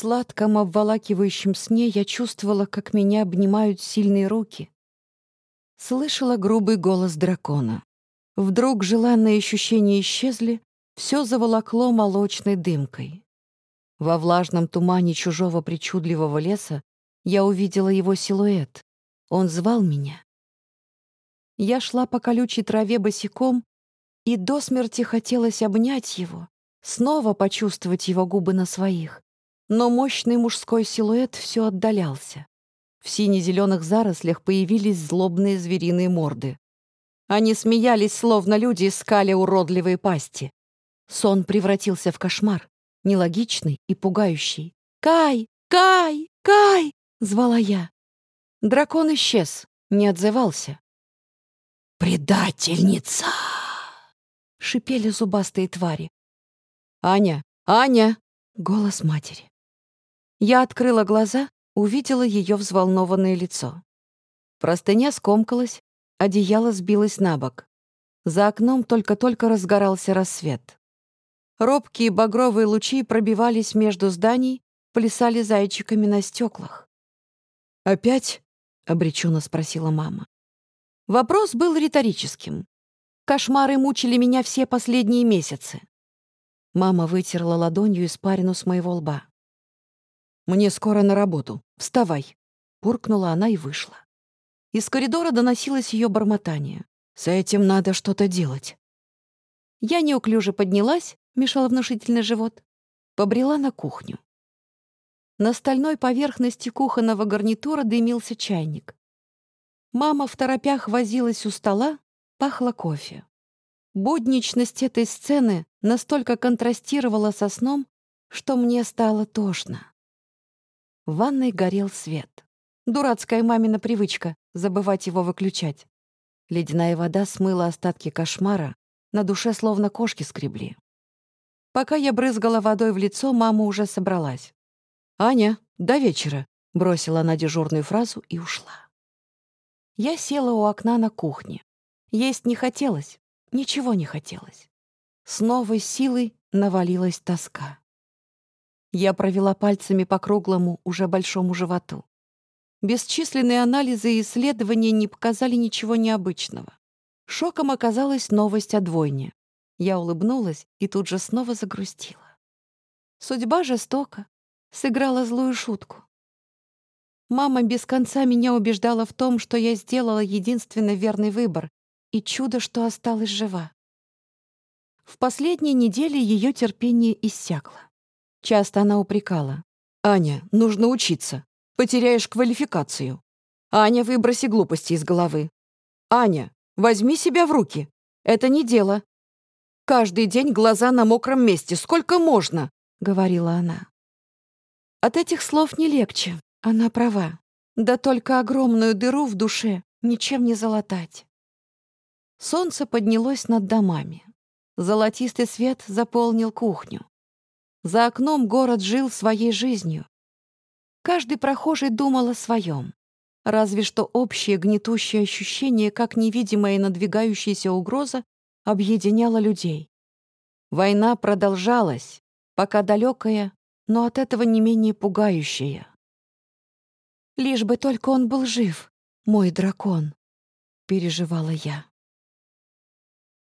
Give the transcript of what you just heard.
сладком обволакивающем сне я чувствовала, как меня обнимают сильные руки. Слышала грубый голос дракона. Вдруг желанные ощущения исчезли, все заволокло молочной дымкой. Во влажном тумане чужого причудливого леса я увидела его силуэт. Он звал меня. Я шла по колючей траве босиком, и до смерти хотелось обнять его, снова почувствовать его губы на своих. Но мощный мужской силуэт все отдалялся. В сине-зеленых зарослях появились злобные звериные морды. Они смеялись, словно люди искали уродливые пасти. Сон превратился в кошмар, нелогичный и пугающий. «Кай! Кай! Кай!» — звала я. Дракон исчез, не отзывался. «Предательница!» — шипели зубастые твари. «Аня! Аня!» — голос матери. Я открыла глаза, увидела ее взволнованное лицо. Простыня скомкалась, одеяло сбилось на бок. За окном только-только разгорался рассвет. Робкие багровые лучи пробивались между зданий, плясали зайчиками на стеклах. «Опять?» — обреченно спросила мама. Вопрос был риторическим. Кошмары мучили меня все последние месяцы. Мама вытерла ладонью испарину с моего лба. «Мне скоро на работу. Вставай!» Буркнула она и вышла. Из коридора доносилось ее бормотание. «С этим надо что-то делать». Я неуклюже поднялась, мешал внушительный живот, побрела на кухню. На стальной поверхности кухонного гарнитура дымился чайник. Мама в торопях возилась у стола, пахло кофе. Будничность этой сцены настолько контрастировала со сном, что мне стало тошно. В ванной горел свет. Дурацкая мамина привычка — забывать его выключать. Ледяная вода смыла остатки кошмара, на душе словно кошки скребли. Пока я брызгала водой в лицо, мама уже собралась. «Аня, до вечера», — бросила она дежурную фразу и ушла. Я села у окна на кухне. Есть не хотелось, ничего не хотелось. С новой силой навалилась тоска. Я провела пальцами по круглому, уже большому животу. Бесчисленные анализы и исследования не показали ничего необычного. Шоком оказалась новость о двойне. Я улыбнулась и тут же снова загрустила. Судьба жестока, сыграла злую шутку. Мама без конца меня убеждала в том, что я сделала единственно верный выбор, и чудо, что осталась жива. В последние недели ее терпение иссякло. Часто она упрекала. «Аня, нужно учиться. Потеряешь квалификацию. Аня, выброси глупости из головы. Аня, возьми себя в руки. Это не дело. Каждый день глаза на мокром месте. Сколько можно?» — говорила она. От этих слов не легче. Она права. Да только огромную дыру в душе ничем не залатать. Солнце поднялось над домами. Золотистый свет заполнил кухню. За окном город жил своей жизнью. Каждый прохожий думал о своем. Разве что общее гнетущее ощущение, как невидимая надвигающаяся угроза, объединяло людей. Война продолжалась, пока далекая, но от этого не менее пугающая. Лишь бы только он был жив, мой дракон, переживала я.